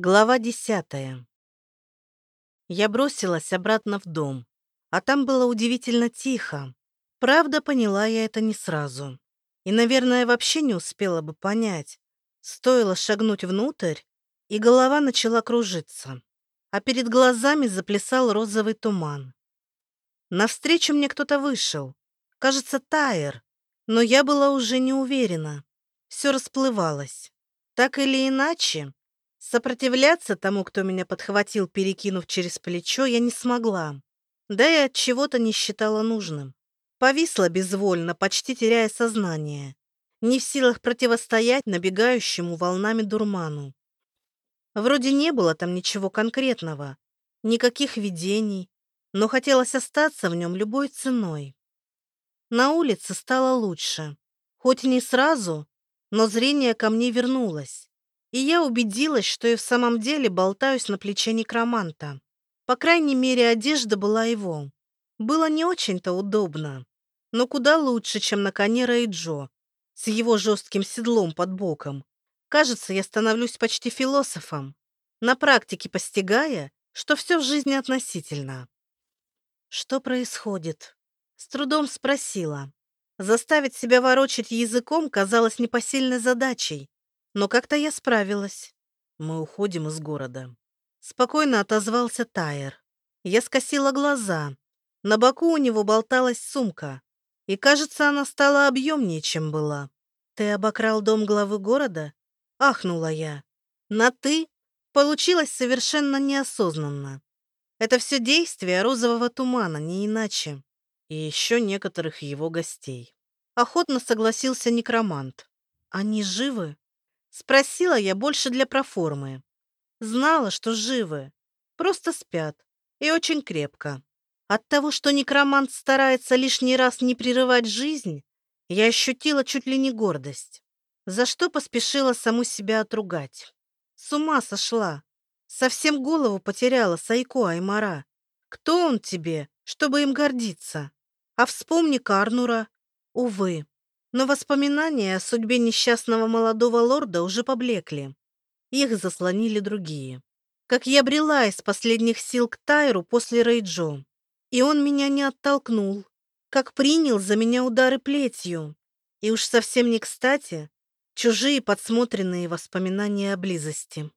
Глава десятая. Я бросилась обратно в дом, а там было удивительно тихо. Правда, поняла я это не сразу. И, наверное, вообще не успела бы понять. Стоило шагнуть внутрь, и голова начала кружиться, а перед глазами заплясал розовый туман. Навстречу мне кто-то вышел. Кажется, Тайер, но я была уже не уверена. Все расплывалось. Так или иначе, Сопротивляться тому, кто меня подхватил, перекинув через плечо, я не смогла. Да и от чего-то не считала нужным. Повисла безвольно, почти теряя сознание. Не в силах противостоять набегающему волнами дурману. Вроде не было там ничего конкретного, никаких видений, но хотелось остаться в нем любой ценой. На улице стало лучше. Хоть и не сразу, но зрение ко мне вернулось. И я убедилась, что и в самом деле болтаюсь на плече некроманта. По крайней мере, одежда была его. Было не очень-то удобно, но куда лучше, чем на коне Рейджо, с его жестким седлом под боком. Кажется, я становлюсь почти философом, на практике постигая, что все в жизни относительно. Что происходит? С трудом спросила. Заставить себя ворочать языком казалось непосильной задачей, но как-то я справилась. Мы уходим из города. Спокойно отозвался Тайер. Я скосила глаза. На боку у него болталась сумка. И, кажется, она стала объемнее, чем была. «Ты обокрал дом главы города?» Ахнула я. «На «ты» получилось совершенно неосознанно. Это все действие розового тумана, не иначе. И еще некоторых его гостей. Охотно согласился некромант. Они живы? Спросила я больше для проформы. Знала, что живы, просто спят, и очень крепко. От того, что некромант старается лишний раз не прерывать жизнь, я ощутила чуть ли не гордость, за что поспешила саму себя отругать. С ума сошла. Совсем голову потеряла Сайко Аймара. Кто он тебе, чтобы им гордиться? А вспомни Карнура. Увы, но воспоминания о судьбе несчастного молодого лорда уже поблекли. Их заслонили другие. Как я брела из последних сил к Тайру после Рейджо. И он меня не оттолкнул. Как принял за меня удары плетью. И уж совсем не кстати, чужие подсмотренные воспоминания о близости.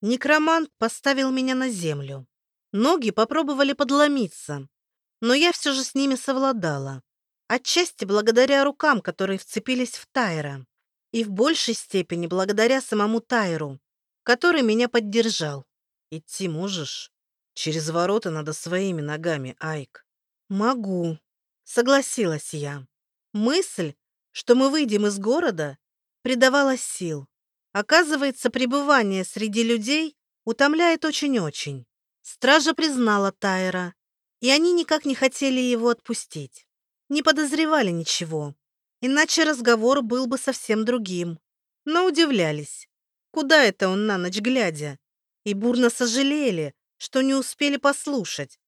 Некромант поставил меня на землю. Ноги попробовали подломиться, но я все же с ними совладала. Отчасти благодаря рукам, которые вцепились в Тайра, и в большей степени благодаря самому Тайру, который меня поддержал. «Идти можешь? Через ворота надо своими ногами, Айк». «Могу», — согласилась я. Мысль, что мы выйдем из города, придавала сил. Оказывается, пребывание среди людей утомляет очень-очень. Стража признала Тайра, и они никак не хотели его отпустить не подозревали ничего. Иначе разговор был бы совсем другим. Но удивлялись. Куда это он на ночь глядя? И бурно сожалели, что не успели послушать.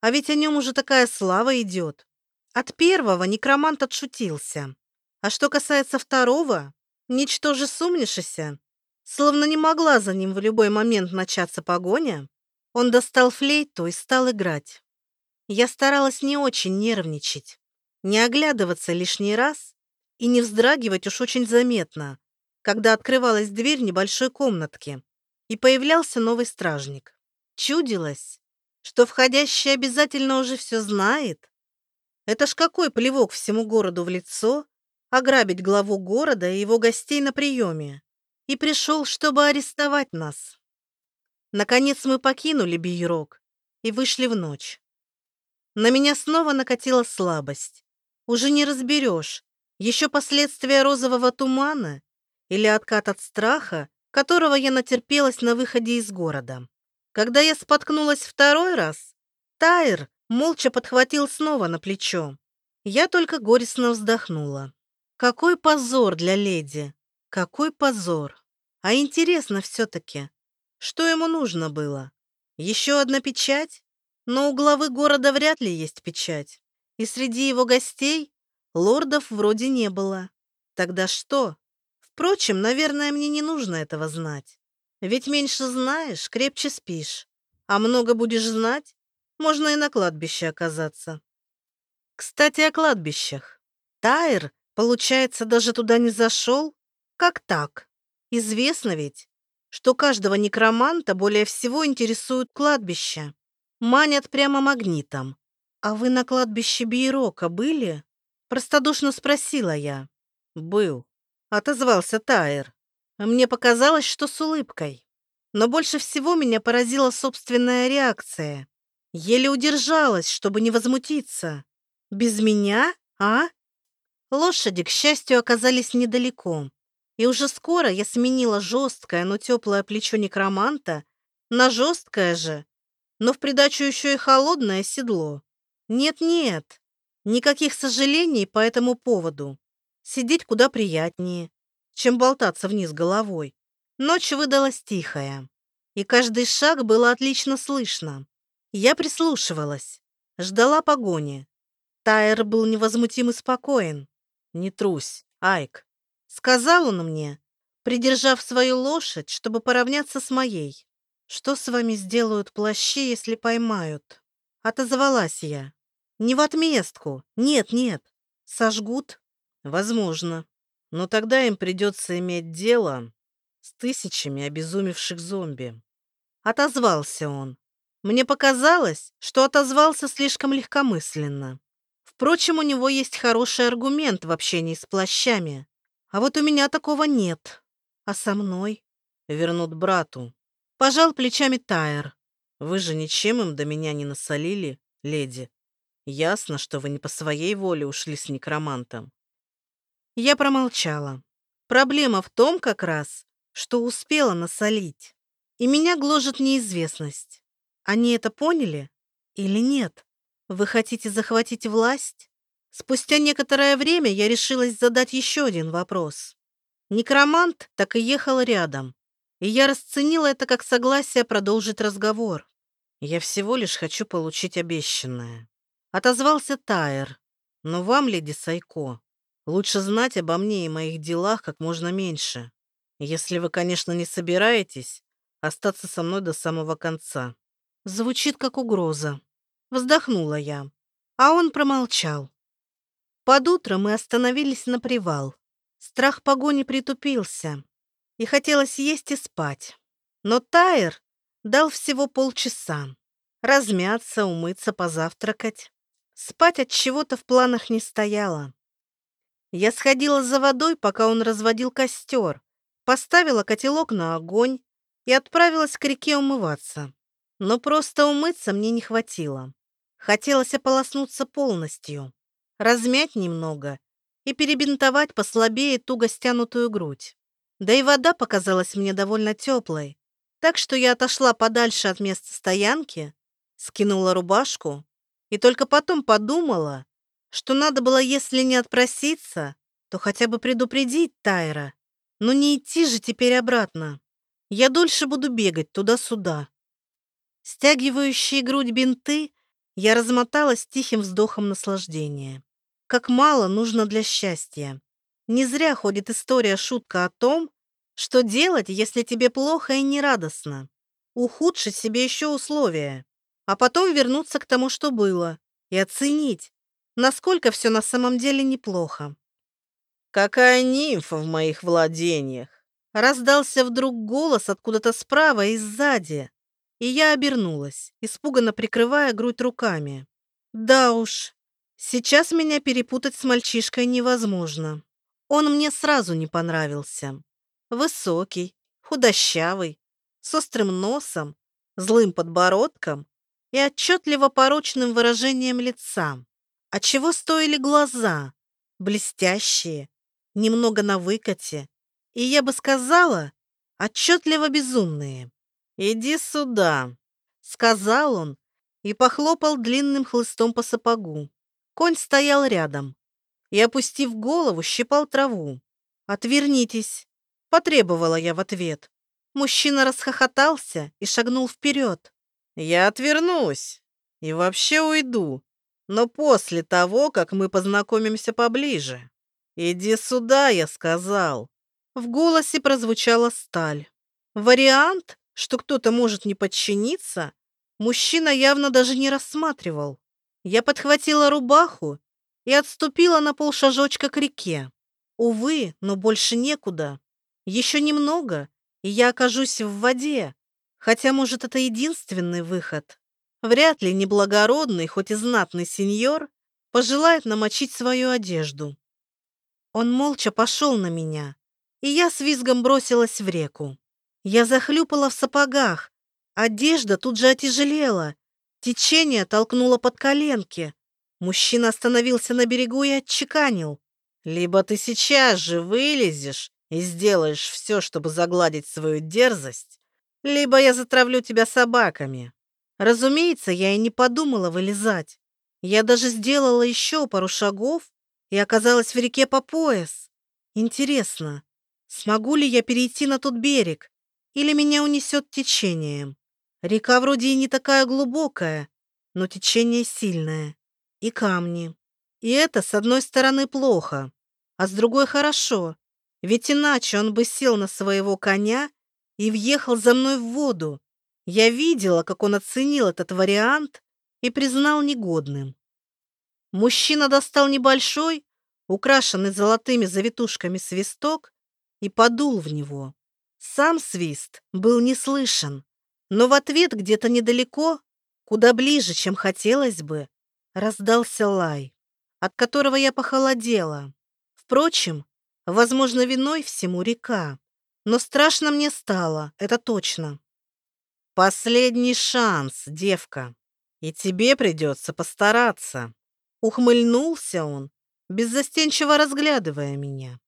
А ведь о нем уже такая слава идет. От первого некромант отшутился. А что касается второго, ничтоже сумнишься, словно не могла за ним в любой момент начаться погоня, он достал флейту и стал играть. Я старалась не очень нервничать не оглядываться лишний раз и не вздрагивать уж очень заметно, когда открывалась дверь небольшой комнатки и появлялся новый стражник. Чудилось, что входящий обязательно уже все знает. Это ж какой плевок всему городу в лицо ограбить главу города и его гостей на приеме. И пришел, чтобы арестовать нас. Наконец мы покинули Бейрок и вышли в ночь. На меня снова накатила слабость уже не разберешь, еще последствия розового тумана или откат от страха, которого я натерпелась на выходе из города. Когда я споткнулась второй раз, Тайр молча подхватил снова на плечо. Я только горестно вздохнула. Какой позор для леди! Какой позор! А интересно все-таки, что ему нужно было? Еще одна печать? Но у главы города вряд ли есть печать и среди его гостей лордов вроде не было. Тогда что? Впрочем, наверное, мне не нужно этого знать. Ведь меньше знаешь, крепче спишь. А много будешь знать, можно и на кладбище оказаться. Кстати, о кладбищах. Тайр, получается, даже туда не зашел? Как так? Известно ведь, что каждого некроманта более всего интересует кладбище. Манят прямо магнитом. «А вы на кладбище Бейрока были?» Простодушно спросила я. «Был», — отозвался Тайр. Мне показалось, что с улыбкой. Но больше всего меня поразила собственная реакция. Еле удержалась, чтобы не возмутиться. Без меня, а? Лошади, к счастью, оказались недалеко. И уже скоро я сменила жесткое, но теплое плечо некроманта на жесткое же, но в придачу еще и холодное седло. Нет-нет, никаких сожалений по этому поводу. Сидеть куда приятнее, чем болтаться вниз головой. Ночь выдалась тихая, и каждый шаг было отлично слышно. Я прислушивалась, ждала погони. Тайер был невозмутим и спокоен. «Не трусь, Айк», — сказал он мне, придержав свою лошадь, чтобы поравняться с моей. «Что с вами сделают плащи, если поймают?» Отозвалась я. «Не в отместку. Нет, нет. Сожгут?» «Возможно. Но тогда им придется иметь дело с тысячами обезумевших зомби». Отозвался он. Мне показалось, что отозвался слишком легкомысленно. Впрочем, у него есть хороший аргумент в общении с плащами. А вот у меня такого нет. А со мной? Вернут брату. Пожал плечами Тайер. Вы же ничем им до меня не насолили, леди. Ясно, что вы не по своей воле ушли с некромантом. Я промолчала. Проблема в том как раз, что успела насолить. И меня гложет неизвестность. Они это поняли или нет? Вы хотите захватить власть? Спустя некоторое время я решилась задать еще один вопрос. Некромант так и ехал рядом, и я расценила это как согласие продолжить разговор. Я всего лишь хочу получить обещанное. Отозвался Тайер. Но вам, леди Сайко, лучше знать обо мне и моих делах как можно меньше. Если вы, конечно, не собираетесь остаться со мной до самого конца. Звучит как угроза. Вздохнула я. А он промолчал. Под утро мы остановились на привал. Страх погони притупился. И хотелось есть и спать. Но Тайер дал всего полчаса. Размяться, умыться, позавтракать. Спать от чего-то в планах не стояло. Я сходила за водой, пока он разводил костер, поставила котелок на огонь и отправилась к реке умываться. Но просто умыться мне не хватило. Хотелось ополоснуться полностью, размять немного и перебинтовать послабее туго стянутую грудь. Да и вода показалась мне довольно теплой, так что я отошла подальше от места стоянки, скинула рубашку и только потом подумала, что надо было, если не отпроситься, то хотя бы предупредить Тайра. Но не идти же теперь обратно. Я дольше буду бегать туда-сюда. Стягивающие грудь бинты я размотала с тихим вздохом наслаждения. Как мало нужно для счастья. Не зря ходит история-шутка о том, что делать, если тебе плохо и нерадостно. Ухудшить себе еще условия, а потом вернуться к тому, что было, и оценить, насколько все на самом деле неплохо. «Какая нимфа в моих владениях!» Раздался вдруг голос откуда-то справа и сзади и я обернулась, испуганно прикрывая грудь руками. Да уж, сейчас меня перепутать с мальчишкой невозможно. Он мне сразу не понравился. Высокий, худощавый, с острым носом, злым подбородком и отчетливо порочным выражением лица. А чего стоили глаза? Блестящие, немного на выкате, и, я бы сказала, отчетливо безумные. «Иди сюда», — сказал он и похлопал длинным хлыстом по сапогу. Конь стоял рядом и, опустив голову, щипал траву. «Отвернитесь», — потребовала я в ответ. Мужчина расхохотался и шагнул вперед. «Я отвернусь и вообще уйду, но после того, как мы познакомимся поближе. Иди сюда, я сказал». В голосе прозвучала сталь. Вариант, что кто-то может не подчиниться, мужчина явно даже не рассматривал. Я подхватила рубаху и отступила на полшажочка к реке. Увы, но больше некуда. Еще немного, и я окажусь в воде. Хотя, может, это единственный выход. Вряд ли неблагородный, хоть и знатный сеньор, пожелает намочить свою одежду. Он молча пошел на меня, и я с визгом бросилась в реку. Я захлюпала в сапогах, одежда тут же отяжелела, течение толкнуло под коленки. Мужчина остановился на берегу и отчеканил. «Либо ты сейчас же вылезешь и сделаешь все, чтобы загладить свою дерзость, либо я затравлю тебя собаками». Разумеется, я и не подумала вылезать. Я даже сделала еще пару шагов и оказалась в реке по пояс. Интересно, смогу ли я перейти на тот берег или меня унесет течением? Река вроде и не такая глубокая, но течение сильное. И камни. И это, с одной стороны, плохо, а с другой хорошо, ведь иначе он бы сел на своего коня и въехал за мной в воду. Я видела, как он оценил этот вариант и признал негодным. Мужчина достал небольшой, украшенный золотыми завитушками свисток и подул в него. Сам свист был не слышен, но в ответ где-то недалеко, куда ближе, чем хотелось бы, раздался лай, от которого я похолодела. Впрочем, возможно, виной всему река, но страшно мне стало, это точно. «Последний шанс, девка, и тебе придется постараться», — ухмыльнулся он, беззастенчиво разглядывая меня.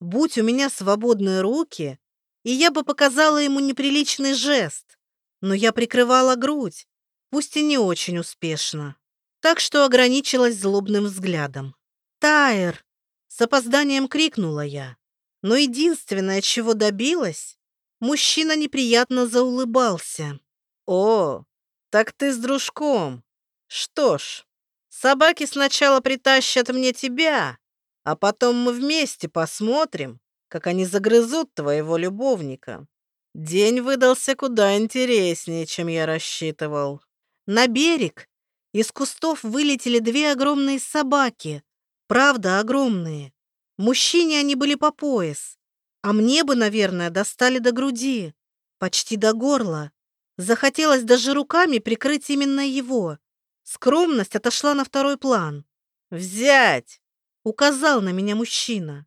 Будь у меня свободные руки, и я бы показала ему неприличный жест, но я прикрывала грудь, пусть и не очень успешно, так что ограничилась злобным взглядом. «Тайр!» — с опозданием крикнула я, но единственное, чего добилась, Мужчина неприятно заулыбался. «О, так ты с дружком. Что ж, собаки сначала притащат мне тебя, а потом мы вместе посмотрим, как они загрызут твоего любовника. День выдался куда интереснее, чем я рассчитывал. На берег из кустов вылетели две огромные собаки. Правда, огромные. Мужчине они были по пояс. А мне бы, наверное, достали до груди, почти до горла. Захотелось даже руками прикрыть именно его. Скромность отошла на второй план. «Взять!» — указал на меня мужчина.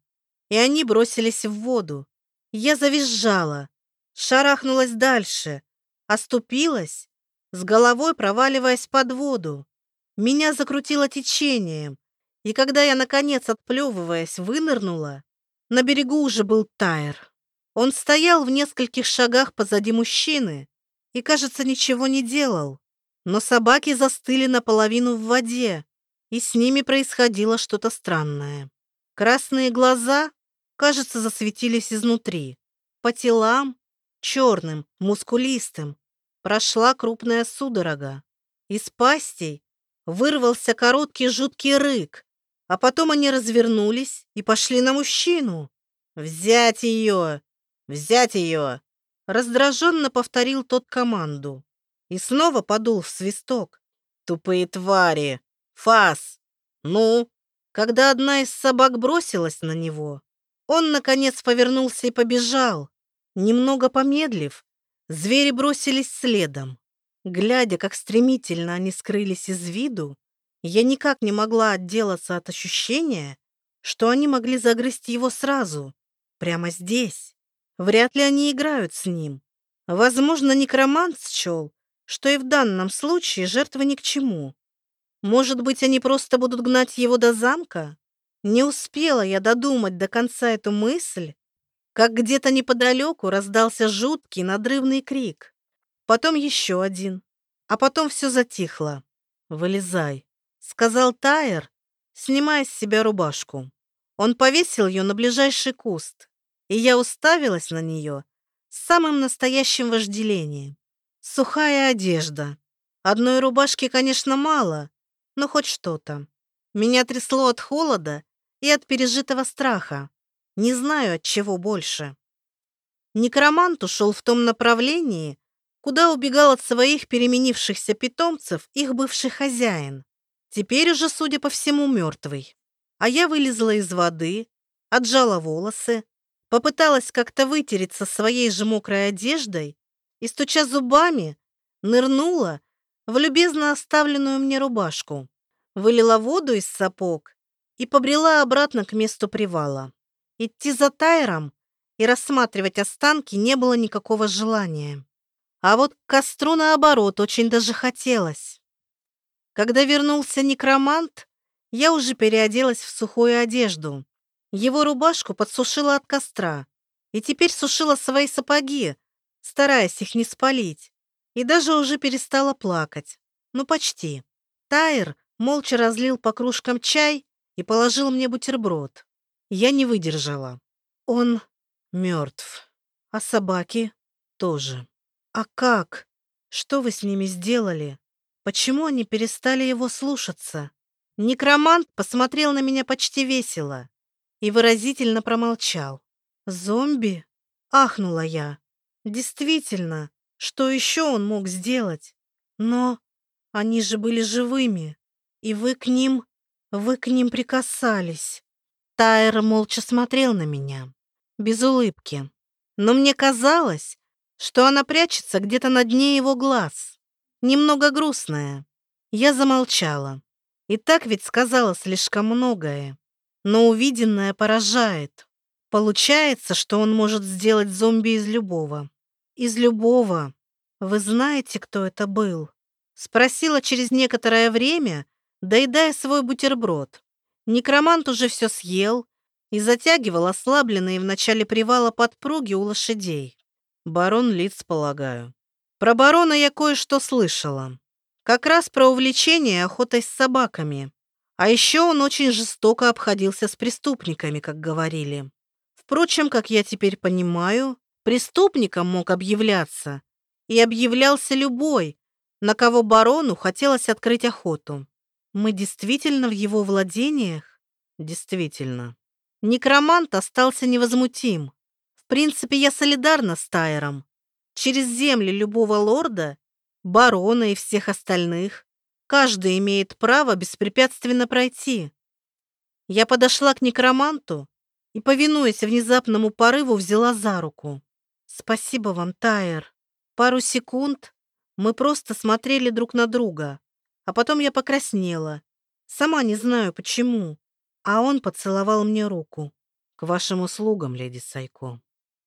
И они бросились в воду. Я завизжала, шарахнулась дальше, оступилась, с головой проваливаясь под воду. Меня закрутило течением, и когда я, наконец, отплевываясь, вынырнула, на берегу уже был Тайр. Он стоял в нескольких шагах позади мужчины и, кажется, ничего не делал. Но собаки застыли наполовину в воде, и с ними происходило что-то странное. Красные глаза, кажется, засветились изнутри. По телам, черным, мускулистым, прошла крупная судорога. Из пастей вырвался короткий жуткий рык, а потом они развернулись и пошли на мужчину. «Взять ее! Взять ее!» Раздраженно повторил тот команду. И снова подул в свисток. «Тупые твари! Фас! Ну?» Когда одна из собак бросилась на него, он, наконец, повернулся и побежал. Немного помедлив, звери бросились следом. Глядя, как стремительно они скрылись из виду, я никак не могла отделаться от ощущения, что они могли загрызть его сразу, прямо здесь. Вряд ли они играют с ним. Возможно, некромант счел, что и в данном случае жертва ни к чему. Может быть, они просто будут гнать его до замка? Не успела я додумать до конца эту мысль, как где-то неподалеку раздался жуткий надрывный крик. Потом еще один. А потом все затихло. «Вылезай», сказал Тайер, снимая с себя рубашку. Он повесил ее на ближайший куст, и я уставилась на нее с самым настоящим вожделением. Сухая одежда. Одной рубашки, конечно, мало, но хоть что-то. Меня трясло от холода и от пережитого страха. Не знаю, от чего больше. Некромант ушел в том направлении, куда убегал от своих переменившихся питомцев их бывший хозяин. Теперь уже, судя по всему, мертвый. А я вылезла из воды, отжала волосы, попыталась как-то вытереться своей же мокрой одеждой и, стуча зубами, нырнула в любезно оставленную мне рубашку, вылила воду из сапог и побрела обратно к месту привала. Идти за Тайром и рассматривать останки не было никакого желания. А вот к костру, наоборот, очень даже хотелось. Когда вернулся некромант, я уже переоделась в сухую одежду. Его рубашку подсушила от костра и теперь сушила свои сапоги, стараясь их не спалить, и даже уже перестала плакать. Ну, почти. Тайр молча разлил по кружкам чай и положил мне бутерброд. Я не выдержала. Он мертв. А собаки тоже. А как? Что вы с ними сделали? Почему они перестали его слушаться? Некромант посмотрел на меня почти весело и выразительно промолчал. «Зомби?» — ахнула я. «Действительно, что еще он мог сделать? Но они же были живыми, и вы к ним, вы к ним прикасались». Тайр молча смотрел на меня, без улыбки. Но мне казалось, что она прячется где-то на дне его глаз. Немного грустная. Я замолчала. И так ведь сказала слишком многое. Но увиденное поражает. Получается, что он может сделать зомби из любого. Из любого. Вы знаете, кто это был? Спросила через некоторое время, доедая свой бутерброд. Некромант уже все съел и затягивал ослабленные в начале привала подпруги у лошадей. Барон Лиц, полагаю. Про барона я кое-что слышала. Как раз про увлечение охотой с собаками. А еще он очень жестоко обходился с преступниками, как говорили. Впрочем, как я теперь понимаю, преступником мог объявляться. И объявлялся любой, на кого барону хотелось открыть охоту. Мы действительно в его владениях? Действительно. Некромант остался невозмутим. В принципе, я солидарна с Тайером. Через земли любого лорда, барона и всех остальных, каждый имеет право беспрепятственно пройти. Я подошла к некроманту и, повинуясь внезапному порыву, взяла за руку. «Спасибо вам, Тайер. Пару секунд мы просто смотрели друг на друга. А потом я покраснела. Сама не знаю, почему. А он поцеловал мне руку. К вашим услугам, леди Сайко.